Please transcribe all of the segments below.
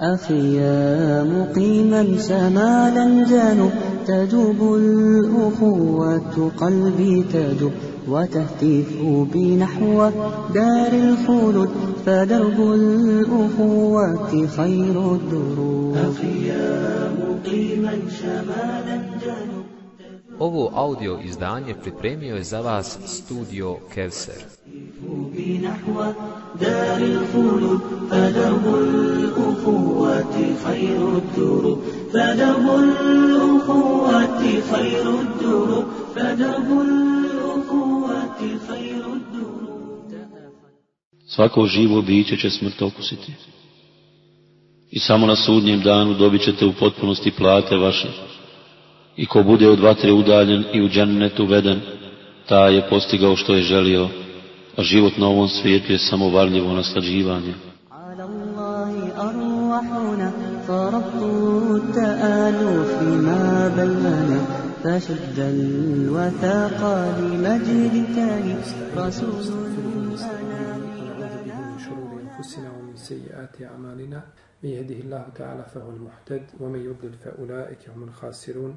أخي يا مقيما شمالا جنوب تجوب الأخوة قلبي تجوب وتهتف بنحو دار الخلود فدرب الأخوة خير الدروب أخي يا مقيما شمالا جنوب Ovo audio izdanje pripremio je za vas studio Kevser. نحو دار الخلود فدرب الأخوة خير الدروب فدرب الأخوة خير الدروب فدرب الأخوة خير الدروب Svako živo biće će smrt okusiti. I samo na sudnjem danu dobit ćete u potpunosti plate vaše. I ko bude od vatre udaljen i u džennetu veden, ta je postigao što je želio, a život na ovom svijetu je samo varljivo naslađivanje. على الله أرواحنا فرب التآلف ما بيننا فشد الوثاق لمجد تاني رسول الأنام ونعوذ به من شرور أنفسنا ومن سيئات أعمالنا من يهده الله تعالى فهو المهتد ومن يضلل فأولئك هم الخاسرون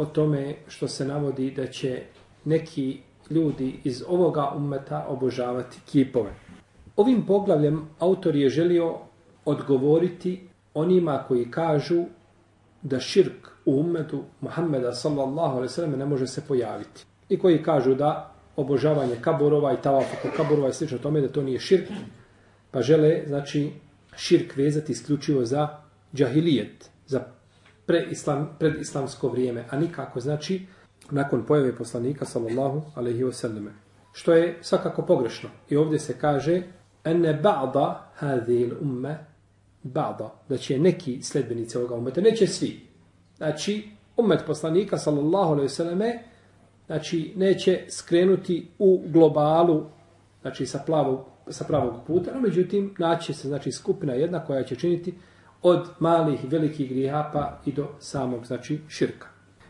o tome što se navodi da će neki ljudi iz ovoga ummeta obožavati kipove. Ovim poglavljem autor je želio odgovoriti onima koji kažu da širk u ummetu Muhammeda sallallahu alaihi sallam ne može se pojaviti. I koji kažu da obožavanje kaburova i tavaf oko kaburova i slično tome da to nije širk, pa žele znači širk vezati isključivo za džahilijet, za preislam, predislamsko vrijeme, a nikako znači nakon pojave poslanika sallallahu alaihi wasallam. Što je svakako pogrešno. I ovdje se kaže ene ba'da hadhil umme ba'da, da će neki sledbenici ovoga umeta, neće svi. Znači, umet poslanika sallallahu alaihi wasallam znači neće skrenuti u globalu znači sa plavog sa pravog puta, no međutim naće se znači skupina jedna koja će činiti od malih i velikih grijeha pa i do samog znači širka.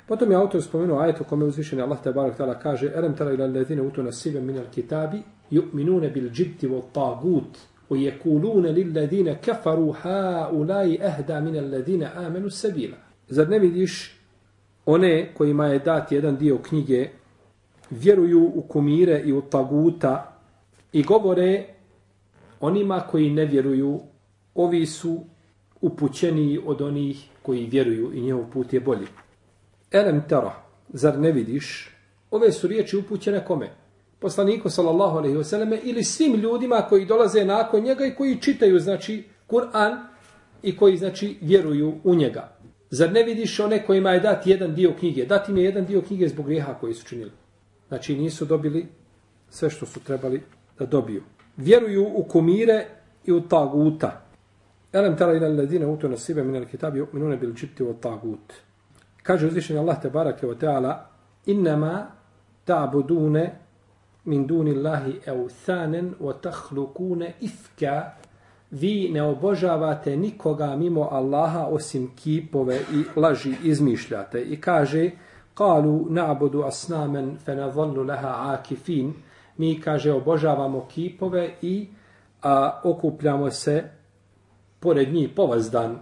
Potom je autor spomenuo ajet u kome uzvišeni Allah te barek tala kaže Erem tala ila ledine utu nasibe minal kitabi yu'minune bil džibti vol tagut u jekulune lil ledine kafaru ha ulai ehda minal ledine amenu sabila. Zar ne vidiš one kojima je dat jedan dio knjige vjeruju u kumire i u taguta i govore onima koji ne vjeruju ovi su upućeniji od onih koji vjeruju i njihov put je bolji. Elem tera, zar ne vidiš? Ove su riječi upućene kome? Poslaniku sallallahu alaihi wasallam ili svim ljudima koji dolaze nakon njega i koji čitaju znači Kur'an i koji znači vjeruju u njega. Zar ne vidiš one kojima je dat jedan dio knjige? Dat im je jedan dio knjige zbog grijeha koji su činili. Znači nisu dobili sve što su trebali da dobiju. Vjeruju u kumire i u taguta. Elem tala ila ladina utu nasibe minel kitabi minune bil čipti u tagut. Kaže uzvišenje Allah te barake o teala innama ta'budune min dunillahi awthanan wa takhluquna ifka vi ne obožavate nikoga mimo Allaha osim kipove i laži izmišljate. I kaže qalu na'budu asnamen fa nadhallu laha akifin mi kaže obožavamo kipove i a, okupljamo se pored njih povazdan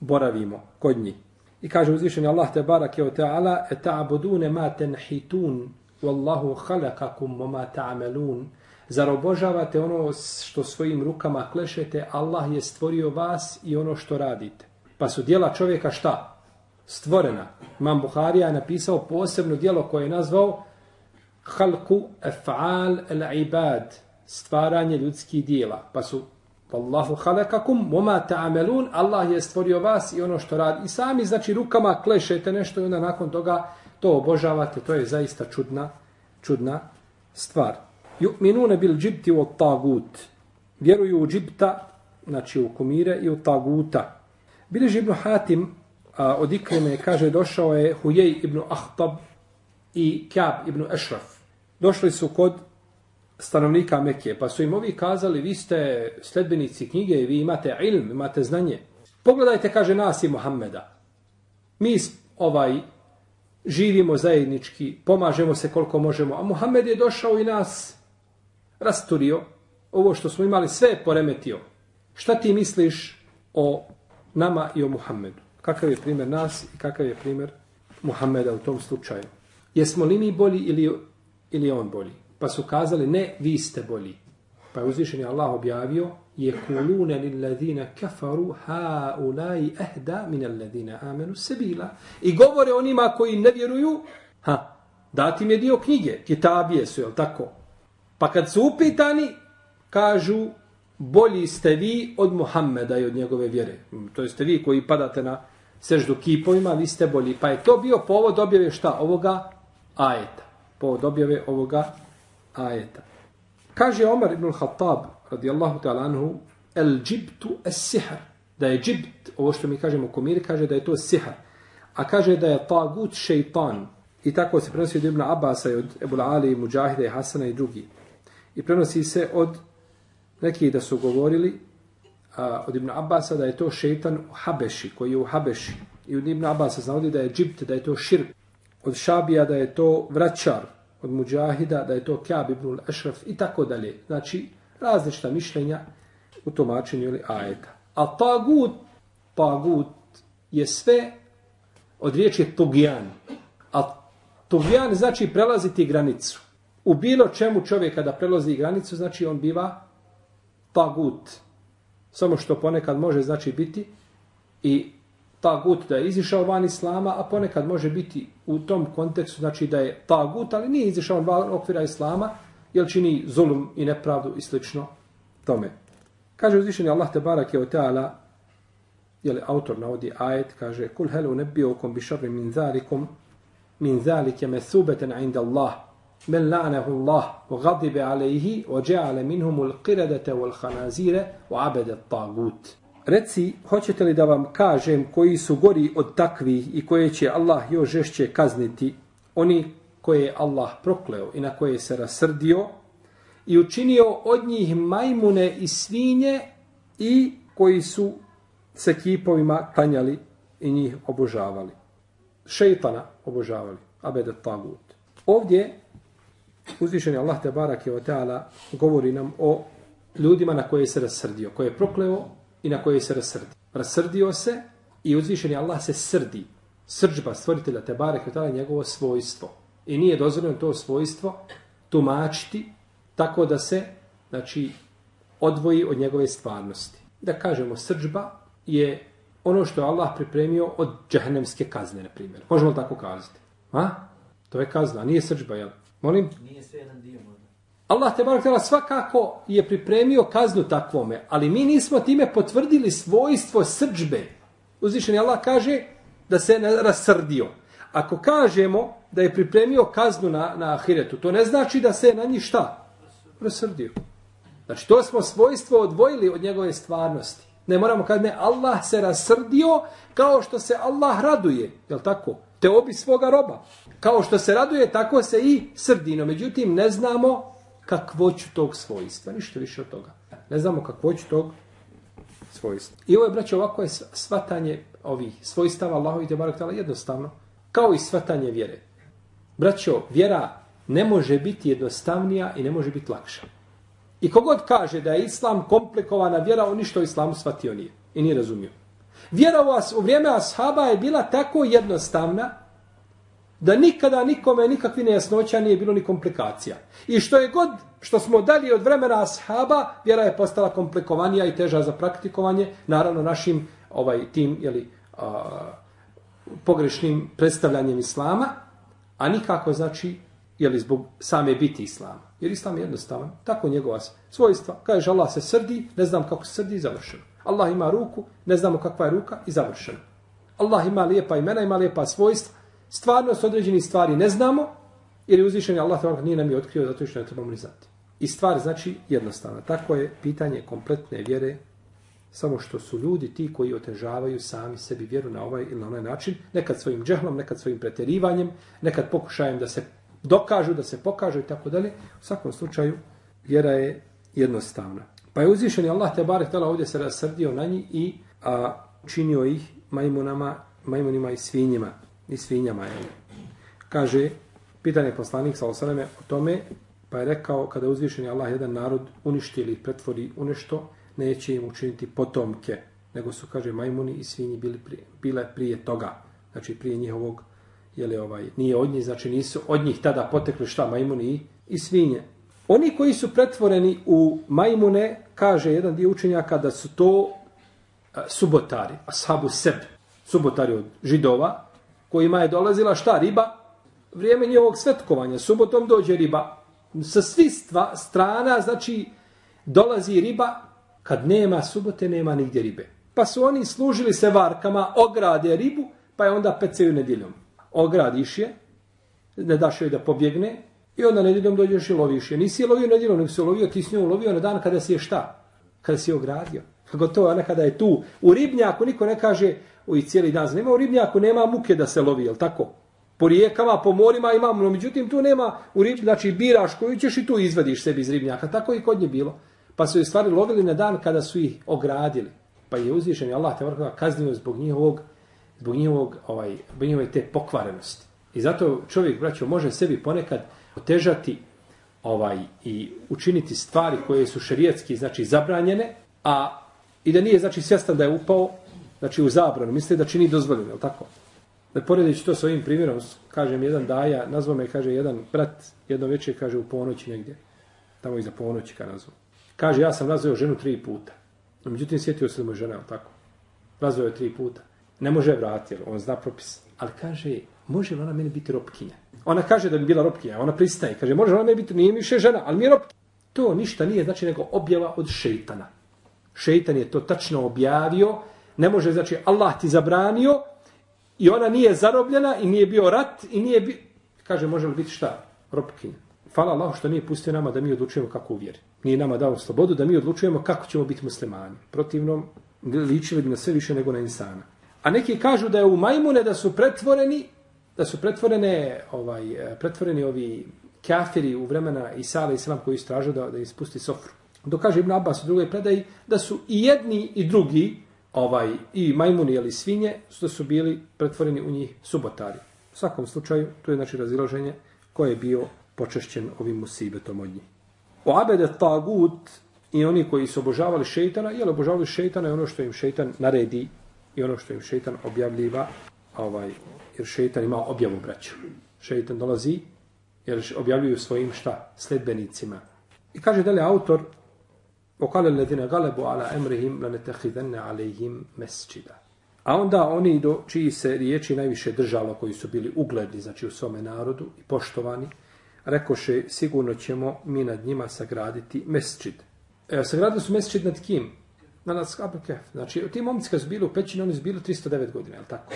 boravimo kod njih. I kaže uzvišeni Allah te barake o ta'ala e ta'budune ma tenhitun wallahu khalaqakum wa ma ta'amelun Zar obožavate ono što svojim rukama klešete, Allah je stvorio vas i ono što radite. Pa su dijela čovjeka šta? Stvorena. Imam Buharija je napisao posebno dijelo koje je nazvao Halku ef'al al-ibad, stvaranje ljudskih dijela. Pa su Wallahu khalaqakum wama ta'malun Allah je stvorio vas i ono što radi. I sami znači rukama klešete nešto i onda nakon toga to obožavate. To je zaista čudna čudna stvar. Yu'minuna bil jibti wat tagut. Vjeruju u džibta, znači u kumire i u taguta. Bileži ibn Hatim a, od Ikreme kaže došao je Hujej ibn Ahtab i Kjab ibn Ešraf. Došli su kod stanovnika Mekije, pa su im ovi kazali, vi ste sledbenici knjige, vi imate ilm, imate znanje. Pogledajte, kaže nas i Muhammeda. Mi ovaj živimo zajednički, pomažemo se koliko možemo, a Muhammed je došao i nas rasturio, ovo što smo imali sve je poremetio. Šta ti misliš o nama i o Muhammedu? Kakav je primjer nas i kakav je primjer Muhammeda u tom slučaju? Jesmo li mi bolji ili, ili on bolji? Pa su kazali, ne, vi ste bolji. Pa je uzvišen je Allah objavio, je kulune lilladina kafaru ha ulai ehda min alladina amenu sebila. I govore onima koji ne vjeruju, ha, dati im je dio knjige, kitabije su, jel tako? Pa kad su upitani, kažu, bolji ste vi od Muhammeda i od njegove vjere. Mm, to jeste vi koji padate na seždu kipovima, vi ste bolji. Pa je to bio povod objave šta? Ovoga ajeta. Povod objave ovoga ajeta. Kaže Omar ibn Khattab, radijallahu ta'ala anhu, el džibtu es sihr. Da je džibt, ovo što mi kažemo komir, kaže da je to sihr. A kaže da je tagut šeitan. I tako se prenosi od Ibn Abasa i od Ebu Ali, Mujahide, Hasana i drugi. I prenosi se od nekih da su govorili a, od Ibn Abasa da je to šeitan u Habeši, koji je u Habeši. I od Ibn Abasa znavodi da je džibt, da je to širk. Od Šabija da je to vraćar, od Mujahida, da je to Kjab ibn Ešraf i tako dalje. Znači, različita mišljenja u tumačenju ili ajeta. A tagut, tagut je sve od riječi togijan. A togijan znači prelaziti granicu. U bilo čemu čovjek kada prelazi granicu, znači on biva tagut. Samo što ponekad može znači biti i tagut da je izišao van islama, a ponekad može biti u tom kontekstu, znači da je tagut, ali nije izišao van okvira islama, jer čini zulum i nepravdu i slično tome. Kaže uzvišeni Allah te barak je o teala, jel autor navodi ajet, kaže, kul helu nebiokom bi šarri min zalikum, min zalike me subeten inda Allah, men la'nahu Allah, wa gadibe alejhi, wa dja'ale minhumul qiradete wal hanazire, wa abede tagut. Reci, hoćete li da vam kažem koji su gori od takvih i koje će Allah još žešće kazniti, oni koje je Allah prokleo i na koje se rasrdio i učinio od njih majmune i svinje i koji su se kipovima klanjali i njih obožavali. Šeitana obožavali. Abedet tagut. Ovdje uzvišeni Allah te barak je o teala govori nam o ljudima na koje se rasrdio, koje je prokleo i na koje se rasrdi. Rasrdio se i uzvišeni Allah se srdi. Srđba stvoritelja Tebare Kvetala je njegovo svojstvo. I nije dozvoljeno to svojstvo tumačiti tako da se znači, odvoji od njegove stvarnosti. Da kažemo srđba je ono što je Allah pripremio od džahnemske kazne, na primjer. Možemo tako kazati. A? To je kazna, nije srđba, jel? Molim? Nije sve jedan dio. Allah te barak svakako je pripremio kaznu takvome, ali mi nismo time potvrdili svojstvo srđbe. Uzvišeni Allah kaže da se rasrdio. Ako kažemo da je pripremio kaznu na, na ahiretu, to ne znači da se na njih šta? Rasrdio. Znači to smo svojstvo odvojili od njegove stvarnosti. Ne moramo kad ne, Allah se rasrdio kao što se Allah raduje. Je tako? Te obi svoga roba. Kao što se raduje, tako se i srdino. Međutim, ne znamo kakvoću tog svojstva, ništa više od toga. Ne znamo kakvoću tog svojstva. I ovo je, braće, ovako je svatanje ovih svojstava Allahovi te barak tala jednostavno, kao i svatanje vjere. Braćo, vjera ne može biti jednostavnija i ne može biti lakša. I kogod kaže da je islam komplikovana vjera, on ništa o islamu shvatio nije i nije razumio. Vjera u, as, u vrijeme ashaba je bila tako jednostavna da nikada nikome nikakvi nejasnoća nije bilo ni komplikacija. I što je god što smo dali od vremena ashaba, vjera je postala komplikovanija i teža za praktikovanje, naravno našim ovaj tim jeli, a, pogrešnim predstavljanjem islama, a nikako znači jeli, zbog same biti islama. Jer islam je jednostavan, tako njegova svojstva. Kaže, Allah se srdi, ne znam kako se srdi i završeno. Allah ima ruku, ne znamo kakva je ruka i završeno. Allah ima lijepa imena, ima lijepa svojstva, stvarnost određenih stvari ne znamo, jer je uzvišen Allah tebara nije nam je otkrio zato što ne trebamo ni znati. I stvar znači jednostavna. Tako je pitanje kompletne vjere Samo što su ljudi ti koji otežavaju sami sebi vjeru na ovaj ili na onaj način, nekad svojim džehlom, nekad svojim preterivanjem, nekad pokušajem da se dokažu, da se pokažu i tako dalje. U svakom slučaju, vjera je jednostavna. Pa je uzvišen Allah te barek tala ovdje se rasrdio na njih i a, činio ih majmunama, majmunima i svinjima. I svinjama je. Kaže, pitanje poslanik sa osaname o tome, pa je rekao, kada je Allah jedan narod uništi ili pretvori u nešto, neće im učiniti potomke, nego su, kaže, majmuni i svinji bili prije, bile prije toga. Znači, prije njihovog, jeli ovaj, nije od njih, znači nisu od njih tada potekli šta, majmuni i, i svinje. Oni koji su pretvoreni u majmune, kaže jedan dio učenjaka da su to a, subotari, ashabu seb, subotari od židova, kojima je dolazila šta, riba, vrijeme njihovog svetkovanja, subotom dođe riba, sa svih strana, znači, dolazi riba, kad nema subote, nema nigdje ribe. Pa su oni služili se varkama, ograde ribu, pa je onda peceju nedjeljom. Ogradiš je, ne daš joj da pobjegne, i onda nedjeljom dođeš i loviš je. Nisi je lovio nedjeljom, nego si je lovio, ti s njom lovio na dan kada si je šta? Kada si je ogradio. Gotovo, ona kada je tu. U ribnjaku niko ne kaže, i cijeli dan, znači, nema u ribnjaku, nema muke da se lovi, jel tako? po rijekama, po morima imamo, no međutim tu nema u rib, znači biraš koju ćeš i tu izvadiš sebi iz ribnjaka, tako i kod nje bilo. Pa su je stvari lovili na dan kada su ih ogradili. Pa je uzvišen i Allah te vrkava kaznio zbog njihovog, zbog njihovog, ovaj, zbog njihove te pokvarenosti. I zato čovjek, braćo, može sebi ponekad otežati ovaj i učiniti stvari koje su šerijetski znači zabranjene, a i da nije znači svjestan da je upao znači u zabranu, misle da čini dozvoljeno, je tako? Da poredeći to s ovim primjerom, kažem, jedan daja, nazvao me, kaže, jedan brat, jedno večer, kaže, u ponoći negdje, tamo iza ponoći, ka nazvao. Kaže, ja sam razveo ženu tri puta. Međutim, sjetio se da mu žena, tako? Razveo je tri puta. Ne može vratiti, on zna propis. Ali kaže, može li ona meni biti ropkinja? Ona kaže da bi bila ropkinja, ona pristaje. Kaže, može li ona meni biti, nije mi više žena, ali mi je ropkinja. To ništa nije, znači, nego objava od šeitana. Šeitan je to tačno objavio. Ne može, znači, Allah ti zabranio, I ona nije zarobljena i nije bio rat i nije bi... Kaže, može li biti šta? Ropkinja. Hvala Allah što nije pustio nama da mi odlučujemo kako uvjeri. Nije nama dao slobodu da mi odlučujemo kako ćemo biti muslimani. Protivno, ličili bi na sve više nego na insana. A neki kažu da je u majmune da su pretvoreni, da su pretvorene, ovaj, pretvoreni ovi kafiri u vremena Isala i Islam koji istražu da, da ispusti sofru. Dokaže Ibn Abbas u drugoj predaji da su i jedni i drugi ovaj i majmuni ili svinje što su bili pretvoreni u njih subotari. U svakom slučaju, to je znači razilaženje koje je bio počešćen ovim musibetom od njih. O abede tagut i oni koji su obožavali šeitana, jel obožavali šeitana je ono što im šeitan naredi i ono što im šeitan objavljiva, ovaj, jer šeitan ima objavu braću. Šeitan dolazi jer objavljuju svojim šta? Sledbenicima. I kaže dalje autor, وقال الذين غلبوا على امرهم لنتخذن عليهم مسجدا A onda oni do čiji se riječi najviše držalo, koji su bili ugledni, znači u svome narodu i poštovani, rekoše sigurno ćemo mi nad njima sagraditi mesčid. E, sagradili su mesčid nad kim? Na nas Kef. Znači, ti momci kad su bili u pećini, oni su bili 309 godina, je li tako?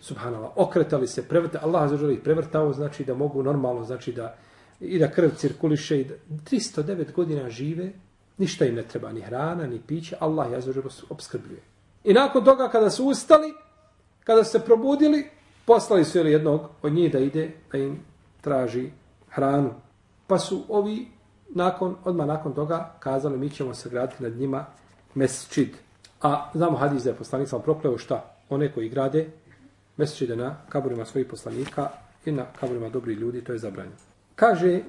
Subhanallah. Okretali se, prevrtali, Allah za ih prevrtao, znači da mogu normalno, znači da i da krv cirkuliše i da 309 godina žive, Ništa im ne treba, ni hrana, ni piće. Allah je zađer obskrbljuje. I nakon toga kada su ustali, kada su se probudili, poslali su jednog od njih da ide, da im traži hranu. Pa su ovi, nakon, odmah nakon toga, kazali mi ćemo se graditi nad njima mesčid. A znamo hadis da je poslanik sam prokleo šta? One koji grade mesčide na kaburima svojih poslanika i na kaburima dobrih ljudi, to je zabranjeno. Kaže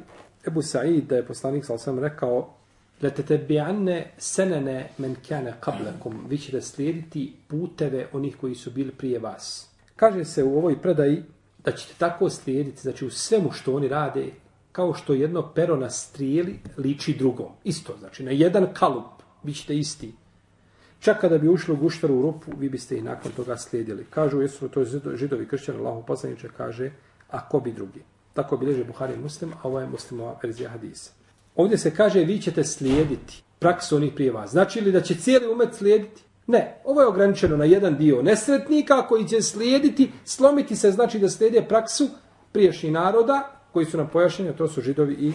Ebu Sa'id da je poslanik sam rekao لَتَتَبِعَنَّ سَنَنَ مَنْ كَانَ قَبْلَكُمْ Vi ćete slijediti puteve onih koji su bili prije vas. Kaže se u ovoj predaji da ćete tako slijediti, znači u svemu što oni rade, kao što jedno pero na strijeli liči drugo. Isto, znači na jedan kalup vi ćete isti. Čak kada bi ušli u guštaru u rupu, vi biste i nakon toga slijedili. Kažu, jesu to židovi kršćani, Allahu poslaniče kaže, a ko bi drugi? Tako bi leže Buhari muslim, a ovo je muslimova verzija hadisa. Ovdje se kaže vi ćete slijediti praksu onih prije vas. Znači li da će cijeli umet slijediti? Ne, ovo je ograničeno na jedan dio nesretnika koji će slijediti, slomiti se znači da slijede praksu priješnjih naroda koji su nam pojašnjeni, to su židovi i,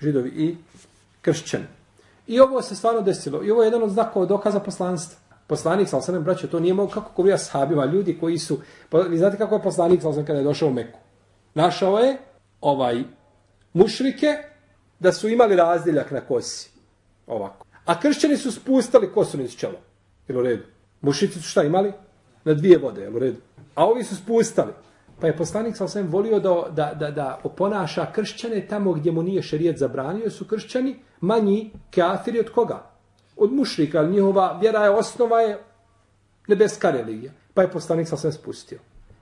židovi i kršćani. I ovo se stvarno desilo. I ovo je jedan od znakova dokaza poslanstva. Poslanik, sal sam braćo, to nije mogu kako govija sahabima, ljudi koji su, pa vi znate kako je poslanik, sal sam kada je došao u Meku. Našao je ovaj mušrike da su imali razdjeljak na kosi. Ovako. A kršćani su spustali kosu niz čelo. Jel u redu? Mušici su šta imali? Na dvije vode, jel u redu? A ovi su spustali. Pa je poslanik sa osvijem volio da, da, da, da oponaša kršćane tamo gdje mu nije šerijet zabranio, su kršćani manji kafiri od koga? Od mušrika, ali njihova vjera je osnova je nebeska religija. Pa je poslanik sa osvijem spustio.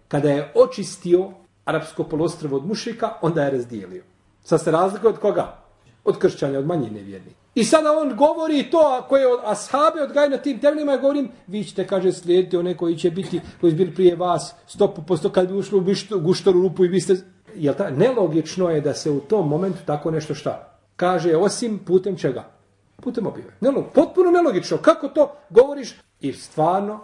Kada je očistio arapsko polostrvo od mušrika, onda je razdijelio. Sad se razlikuje od koga? Od kršćanja, od manjine vjernika. I sada on govori to koje od ashabe odgaja na tim temeljima ja govorim, vi ćete, kaže, slijediti one koji će biti, koji će biti prije vas, stopu po sto, kad bi ušli u guštoru rupu i vi ste... Jel ta, nelogično je da se u tom momentu tako nešto šta? Kaže, osim putem čega? Putem objave. Nelog, potpuno nelogično. Kako to govoriš? I stvarno,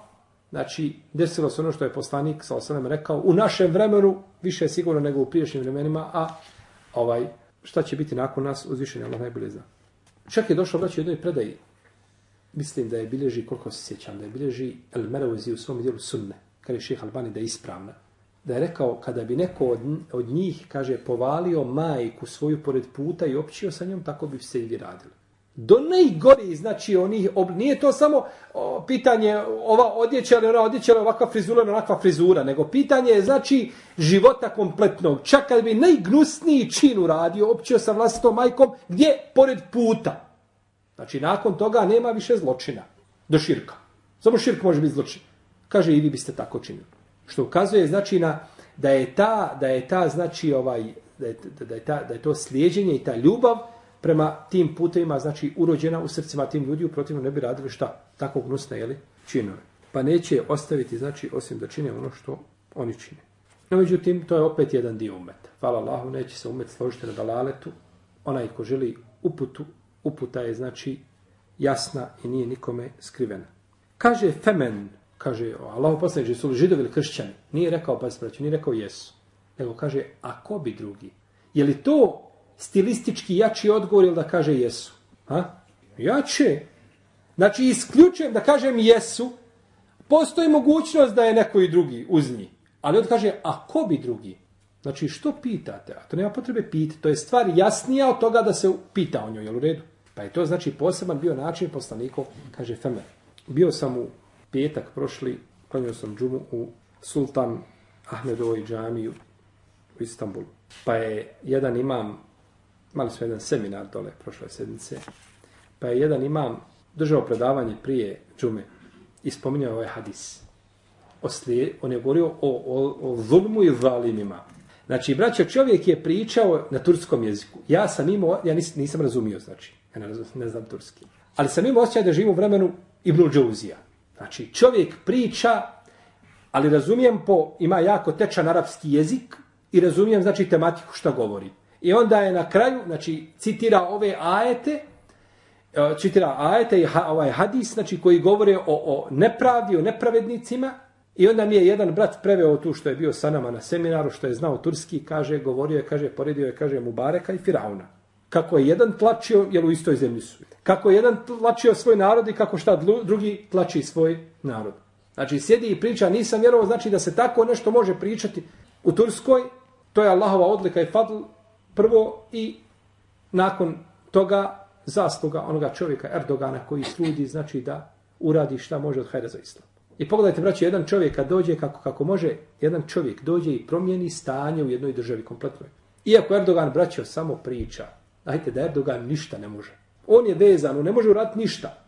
znači, desilo se ono što je poslanik sa osanem rekao, u našem vremenu, više je sigurno nego u priješnjim vremenima, a ovaj, šta će biti nakon nas, uzvišenje Allah najbolje zna. Čak je došao vraći u jednoj predaji. Mislim da je bilježi, koliko se sjećam, da je bilježi El Merovizi u svom dijelu sunne, kada je šeha Albani da je ispravna. Da je rekao, kada bi neko od, od njih, kaže, povalio majku svoju pored puta i općio sa njom, tako bi se i vi radili. Do najgori, znači, onih, ob, nije to samo o, pitanje ova odjeća, ali ona odjeća, ali ovakva frizura, onakva frizura, nego pitanje je, znači, života kompletnog. Čak kad bi najgnusniji čin uradio, općio sa vlastitom majkom, gdje? Pored puta. Znači, nakon toga nema više zločina. Do širka. Samo širk može biti zločin. Kaže, i vi biste tako činili. Što ukazuje, znači, na, da je ta, da je ta, znači, ovaj, da je, da je, ta, da je to slijedjenje i ta ljubav, prema tim putevima, znači urođena u srcima tim ljudi, uprotivno ne bi radili šta? Tako gnusne, jeli? Činove. Pa neće ostaviti, znači, osim da čine ono što oni čine. No, međutim, to je opet jedan dio umeta. Hvala Allahu, neće se umet složiti na dalaletu. Onaj ko želi uputu, uputa je, znači, jasna i nije nikome skrivena. Kaže Femen, kaže, Allahu poslanik, su li židovi ili kršćani? Nije rekao, pa spraću, nije rekao jesu. Nego kaže, a ko bi drugi? Je li to stilistički jači odgovor ili da kaže jesu? Ha? Jače. Znači, isključujem da kažem jesu, postoji mogućnost da je neko i drugi uz njih. Ali on kaže, a ko bi drugi? Znači, što pitate? A to nema potrebe pitati. To je stvar jasnija od toga da se pita o njoj, jel u redu? Pa je to, znači, poseban bio način poslanikov, kaže Femer. Bio sam u petak prošli, klanio sam džumu u Sultan Ahmedovoj džamiju u Istanbulu. Pa je jedan imam imali smo jedan seminar dole prošle sedmice, pa je jedan imam držao predavanje prije džume i spominjao ovaj hadis. O slije, on je govorio o, o, o zulmu i zalimima. Znači, braćo, čovjek je pričao na turskom jeziku. Ja sam imao, ja nis, nisam razumio, znači, ja ne, razum, ne znam turski. Ali sam imao osjećaj da živim u vremenu Ibnu Džouzija. Znači, čovjek priča, ali razumijem po, ima jako tečan arapski jezik i razumijem, znači, tematiku šta govori. I onda je na kraju, znači, citira ove ajete, e, citira ajete i ovaj hadis, znači, koji govore o, o nepravdi, o nepravednicima, i onda mi je jedan brat preveo tu što je bio sa nama na seminaru, što je znao turski, kaže, govorio je, kaže, poredio je, kaže, Mubareka i Firauna. Kako je jedan tlačio, jel u istoj zemlji su. Kako je jedan tlačio svoj narod i kako šta drugi tlači svoj narod. Znači, sjedi i priča, nisam vjerovao, znači da se tako nešto može pričati u Turskoj, to je Allahova odlika i fadl, prvo i nakon toga zasluga onoga čovjeka Erdogana koji sludi znači da uradi šta može od hajda za islam. I pogledajte, braći, jedan čovjek kad dođe, kako, kako može, jedan čovjek dođe i promijeni stanje u jednoj državi kompletnoj. Iako Erdogan, braćo, samo priča, dajte da Erdogan ništa ne može. On je vezan, on ne može uraditi ništa.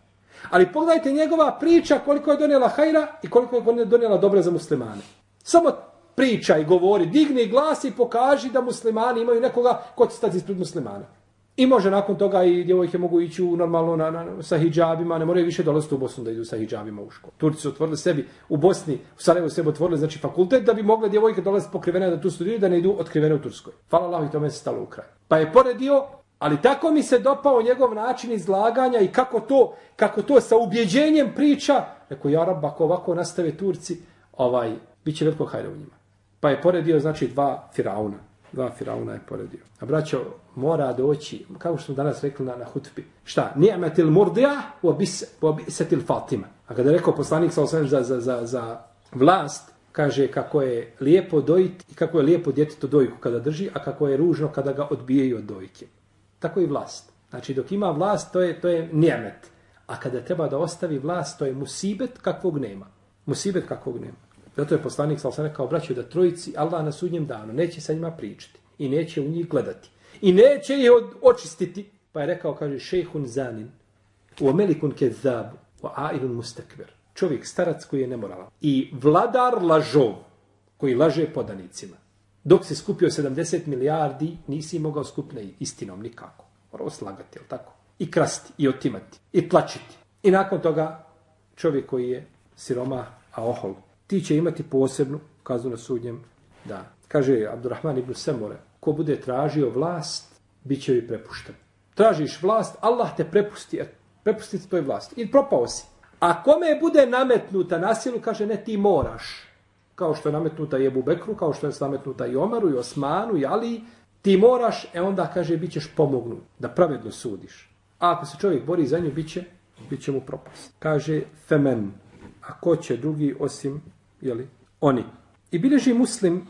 Ali pogledajte njegova priča koliko je donijela hajra i koliko je donijela dobra za muslimane. Samo priča i govori, digni glas i pokaži da muslimani imaju nekoga ko će stati ispred muslimana. I može nakon toga i djevojke mogu ići u normalno na, na, sa hijabima, ne moraju više dolaziti u Bosnu da idu sa hijabima u školu. Turci su otvorili sebi u Bosni, u Sarajevo sebi otvorili znači fakultet da bi mogle djevojke dolaziti pokrivene da tu studiraju da ne idu otkrivene u Turskoj. Hvala Allah i tome se stalo u kraj. Pa je poredio, ali tako mi se dopao njegov način izlaganja i kako to, kako to sa ubjeđenjem priča, rekao, jarab, ako ovako nastave Turci, ovaj, bit će veliko hajda u njima. Pa je poredio, znači, dva firauna. Dva Firauna je poredio. A braćo, mora doći, kako što smo danas rekli na, na hutbi, šta? Ni'metil murdija u obisetil Fatima. A kada je rekao poslanik sa osvijem za, za, za, za vlast, kaže kako je lijepo dojiti i kako je lijepo djeteto dojku kada drži, a kako je ružno kada ga odbijaju od dojke. Tako i vlast. Znači dok ima vlast, to je, to je nijemet. A kada treba da ostavi vlast, to je musibet kakvog nema. Musibet kakvog nema. Zato je poslanik sa osana kao braćo da trojici Allah na sudnjem danu neće sa njima pričati i neće u njih gledati. I neće ih od, očistiti. Pa je rekao, kaže, šejhun zanin, u omelikun kezab, u ailun mustakver čovjek starac koji je nemoralan i vladar lažov koji laže podanicima. Dok se skupio 70 milijardi, nisi mogao skupne istinom nikako. Morao slagati, jel tako? I krasti, i otimati, i tlačiti. I nakon toga čovjek koji je siroma, a ohol, ti će imati posebnu kaznu na sudnjem da. Kaže Abdurrahman ibn Semore, ko bude tražio vlast, bit će joj prepušten. Tražiš vlast, Allah te prepusti, prepusti toj vlasti. I propao si. A kome bude nametnuta na silu, kaže, ne, ti moraš. Kao što je nametnuta i Ebu Bekru, kao što je nametnuta i Omaru, i Osmanu, i Ali, ti moraš, e onda, kaže, bit ćeš pomognut, da pravedno sudiš. A ako se čovjek bori za nju, bit će, bit će mu propast. Kaže, femen, a ko će drugi osim, jeli, oni. I bilježi muslim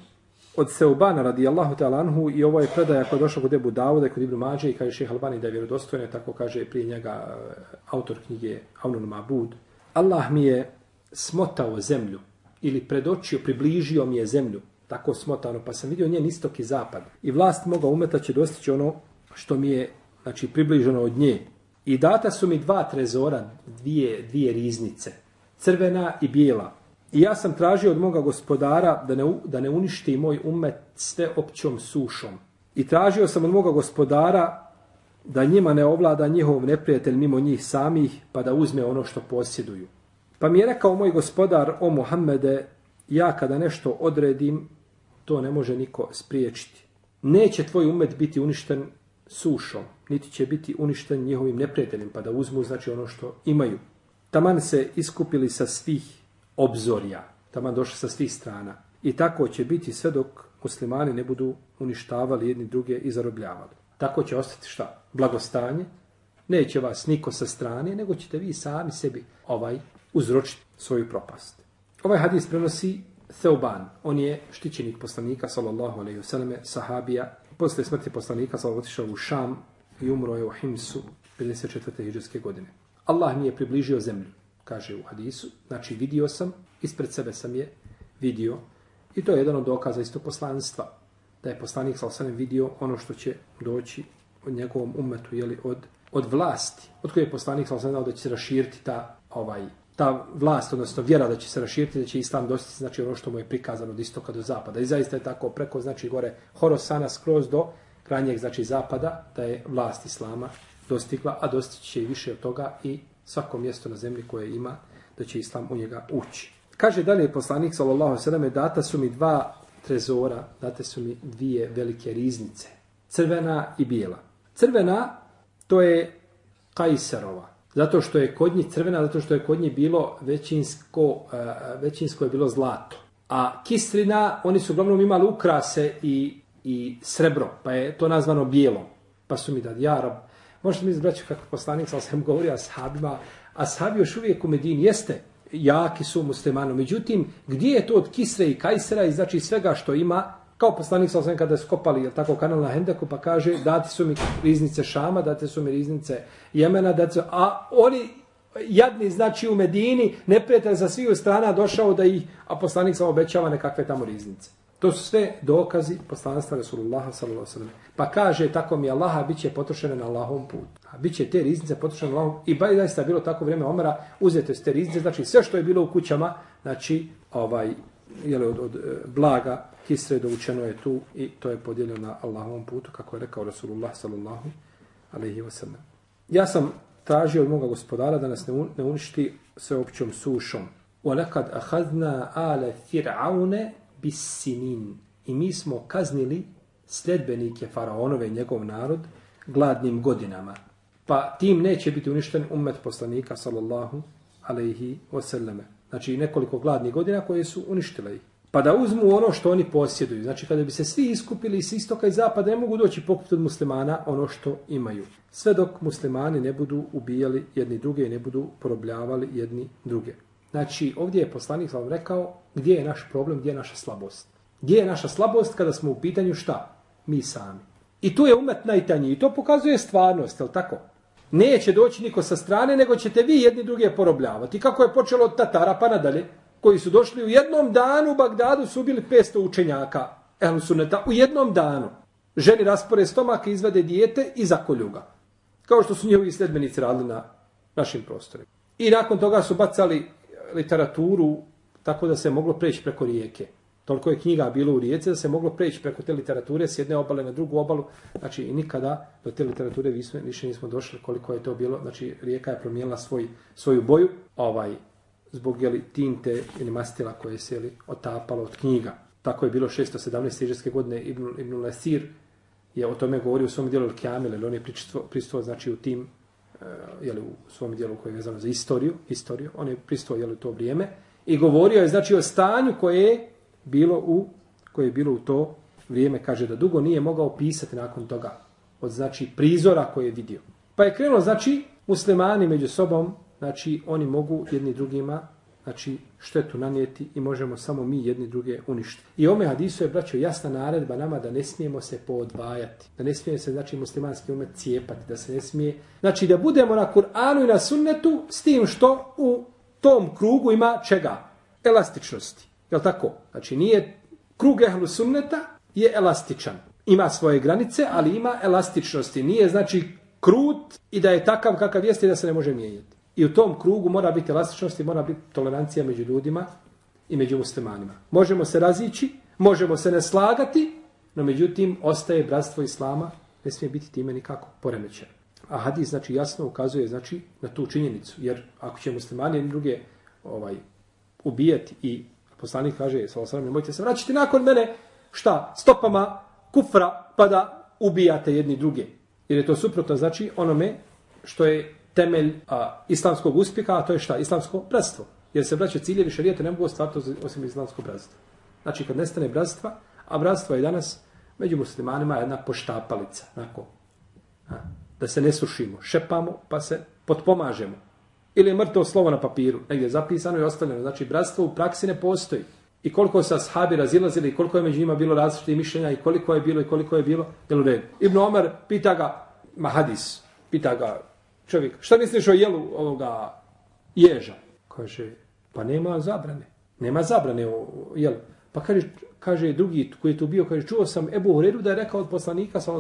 od Seubana radijallahu ta'ala anhu i ovo je predaja koja je došla kod Ebu Davuda i kod Ibnu Mađe i kaže šeha Albani da je vjerodostojno, tako kaže prije njega eh, autor knjige Aunun Mabud. Allah mi je smotao zemlju ili predočio, približio mi je zemlju, tako smotano, pa sam vidio njen istok i zapad. I vlast moga umeta će dostići ono što mi je znači, približeno od nje. I data su mi dva trezora, dvije, dvije riznice, crvena i bijela. I ja sam tražio od moga gospodara da ne, da ne uništi moj umet sve općom sušom. I tražio sam od moga gospodara da njima ne ovlada njihov neprijatelj mimo njih samih, pa da uzme ono što posjeduju. Pa mi je rekao moj gospodar, o Muhammede, ja kada nešto odredim, to ne može niko spriječiti. Neće tvoj umet biti uništen sušom, niti će biti uništen njihovim neprijateljem, pa da uzmu znači ono što imaju. Taman se iskupili sa svih obzorja, Tamo došli sa svih strana. I tako će biti sve dok muslimani ne budu uništavali jedni druge i zarobljavali. Tako će ostati šta? Blagostanje. Neće vas niko sa strane, nego ćete vi sami sebi ovaj uzročiti svoju propast. Ovaj hadis prenosi Theoban. On je štićenik poslanika, sallallahu alaihi wasallam, sahabija. Posle smrti poslanika, sallallahu otišao u Šam i umro je u Himsu 54. hiđarske godine. Allah mi je približio zemlju, kaže u hadisu. Znači vidio sam, ispred sebe sam je vidio. I to je jedan od dokaza isto poslanstva da je poslanik sa osanem vidio ono što će doći od njegovom umetu, jeli, od, od vlasti, od koje je poslanik sa osanem da će se raširiti ta, ovaj, ta vlast, odnosno vjera da će se raširiti, da će islam dostiti, znači ono što mu je prikazano od istoka do zapada. I zaista je tako preko, znači gore Horosana skroz do krajnjeg, znači zapada, da je vlast islama dostigla, a dostići će i više od toga i svako mjesto na zemlji koje ima, da će islam u njega ući. Kaže dalje poslanik sallallahu alejhi ve data su mi dva trezora, date su mi dvije velike riznice, crvena i bijela. Crvena, to je Kajserova, zato što je kod njih crvena, zato što je kod njih bilo većinsko, e, većinsko je bilo zlato. A kistrina, oni su uglavnom imali ukrase i, i srebro, pa je to nazvano bijelom. Pa su mi da jarab. Možete mi izbraći kako poslanik, sa sam govorio ashabima, sahabima, još uvijek u Medini jeste, jaki su muslimano. Međutim, gdje je to od Kisre i Kajsera i znači svega što ima, kao poslanik sa osvijem kada je skopali je tako kanal na Hendeku, pa kaže dati su mi riznice Šama, dati su mi riznice Jemena, dati su, a oni jadni znači u Medini, neprijatelj za sviju strana došao da ih, a poslanik sa obećava nekakve tamo riznice. To su sve dokazi poslanstva Rasulullaha sallallahu alejhi Pa kaže tako mi Allaha biće potrošene na Allahov put. A biće te riznice potrošene na Allahov i ba zaista bilo tako vrijeme Omara, uzete ste riznice, znači sve što je bilo u kućama, znači ovaj je od, od, e, blaga kisre dovučeno je tu i to je podijeljeno na Allahovom putu kako je rekao Rasulullah sallallahu alejhi ve sellem. Ja sam tražio od moga gospodara da nas ne uništi sve općom sušom. وَلَكَدْ أَخَذْنَا آلَ فِرْعَوْنَ bisinin. I mi smo kaznili sledbenike faraonove i njegov narod gladnim godinama. Pa tim neće biti uništen umet poslanika sallallahu alaihi wasallame. Znači nekoliko gladnih godina koje su uništile ih. pa da uzmu ono što oni posjeduju. Znači, kada bi se svi iskupili iz istoka i zapada, ne mogu doći pokupiti od muslimana ono što imaju. Sve dok muslimani ne budu ubijali jedni druge i ne budu porobljavali jedni druge. Znači, ovdje je poslanik vam rekao gdje je naš problem, gdje je naša slabost. Gdje je naša slabost kada smo u pitanju šta? Mi sami. I tu je umet najtanji. I to pokazuje stvarnost, je tako? Neće doći niko sa strane, nego ćete vi jedni druge porobljavati. Kako je počelo od Tatara pa nadalje, koji su došli u jednom danu u Bagdadu su ubili 500 učenjaka. Ehlu suneta, u jednom danu. Ženi raspore stomaka, izvade dijete i zakolju ga. Kao što su njihovi sledbenici radili na našim prostorima. I nakon toga su bacali literaturu tako da se moglo preći preko rijeke. Toliko je knjiga bilo u rijeci da se moglo preći preko te literature s jedne obale na drugu obalu. Znači, i nikada do te literature više, više nismo došli koliko je to bilo. Znači, rijeka je promijenila svoj, svoju boju ovaj, zbog jeli, tinte ili mastila koje se jeli, otapalo od knjiga. Tako je bilo 617. iđeske godine Ibn, Ibn Lesir je o tome govorio u svom dijelu Kjamil, on je pristuo znači, u tim Eh, jeli, u svom dijelu koji je vezano za istoriju, istoriju. on je pristao jeli, u to vrijeme i govorio je znači o stanju koje je bilo u koje je bilo u to vrijeme, kaže da dugo nije mogao pisati nakon toga od znači prizora koje je vidio. Pa je krenulo znači muslimani među sobom, znači oni mogu jedni drugima znači štetu nanijeti i možemo samo mi jedni druge uništiti. I ome hadisu je braćo jasna naredba nama da ne smijemo se poodvajati. Da ne smije se znači muslimanski umet cijepati, da se ne smije. Znači da budemo na Kur'anu i na sunnetu s tim što u tom krugu ima čega? Elastičnosti. Je tako? Znači nije krug ehlu sunneta je elastičan. Ima svoje granice, ali ima elastičnosti. Nije znači krut i da je takav kakav jeste da se ne može mijenjati. I u tom krugu mora biti elastičnost i mora biti tolerancija među ljudima i među muslimanima. Možemo se razići, možemo se ne slagati, no međutim ostaje bratstvo islama, ne smije biti time nikako poremećeno. A hadis znači jasno ukazuje znači na tu činjenicu, jer ako će muslimani i druge ovaj ubijati i poslanik kaže sallallahu alejhi nemojte se vraćati nakon mene šta stopama kufra pa da ubijate jedni druge jer je to suprotno znači onome što je temelj a, islamskog uspjeha a to je šta islamsko bratstvo jer se braće ciljevi šerijata ne mogu ostvariti osim islamsko bratstvo znači kad nestane bratstva a bratstvo je danas među muslimanima jedna poštapalica onako a, da se ne sušimo šepamo pa se potpomažemo ili je mrtvo slovo na papiru, negdje zapisano i ostavljeno. Znači, bratstvo u praksi ne postoji. I koliko se ashabi razilazili, i koliko je među njima bilo različitih mišljenja, i koliko je bilo, i koliko je bilo, jel u redu. Ibn Omar pita ga, Mahadis, pita ga čovjek, šta misliš o jelu ovoga ježa? Kaže, pa nema zabrane. Nema zabrane o jelu. Pa kaže, kaže drugi koji je tu bio, kaže, čuo sam Ebu Horeru da je rekao od poslanika, sa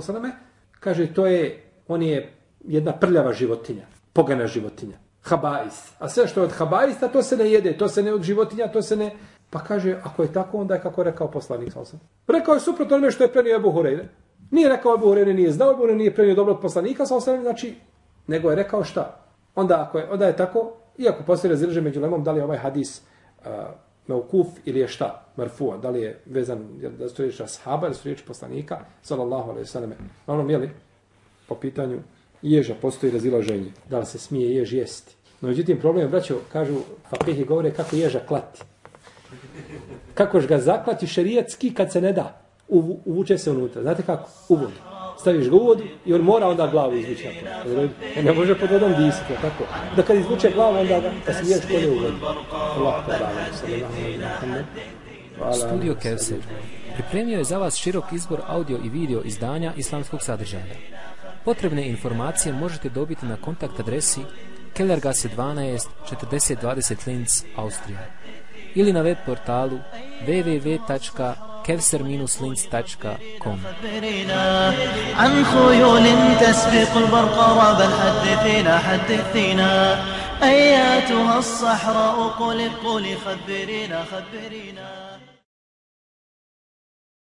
kaže, to je, on je jedna prljava životinja, pogana životinja habais. A sve što je od habaista, to se ne jede, to se ne od životinja, to se ne... Pa kaže, ako je tako, onda je kako je rekao poslanik Salsan. Rekao je suprotno onome što je prenio Ebu Hureyre. Nije rekao Ebu Hureyre, nije znao Ebu Hureyre, nije prenio dobro od poslanika Salsan, znači, nego je rekao šta? Onda, ako je, onda je tako, iako postoji razilže među lemom, da li je ovaj hadis uh, meukuf ili je šta, marfua, da li je vezan, da su riječi ashaba ili su riječi poslanika, sallallahu alaihi sallam. Na onom, jeli, po pitanju ježa postoji razilaženje. Da li se smije jež jesti? No, međutim, problem je, braćo, kažu, fakihi govore kako ježa klati. Kako ga zaklati šerijatski kad se ne da? U, uvuče se unutra. Znate kako? U vodu. Staviš ga u vodu i on mora onda glavu izvući. napolje. ne može pod vodom disati, tako. Da kad izvuče glavu, onda ga, da se ješ kolje u vodu. Allah, Studio Kevser pripremio je za vas širok izbor audio i video izdanja islamskog sadržaja. Potrebne informacije možete dobiti na kontakt adresi Kellergasse 12 4020 Linz, Austrija ili na web portalu www.kevser-linz.com عن خيول تسبق البرق ربا حدثينا حدثينا. أياتها الصحراء قل قل خبرينا خبرينا.